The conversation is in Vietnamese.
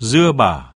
dưa bả.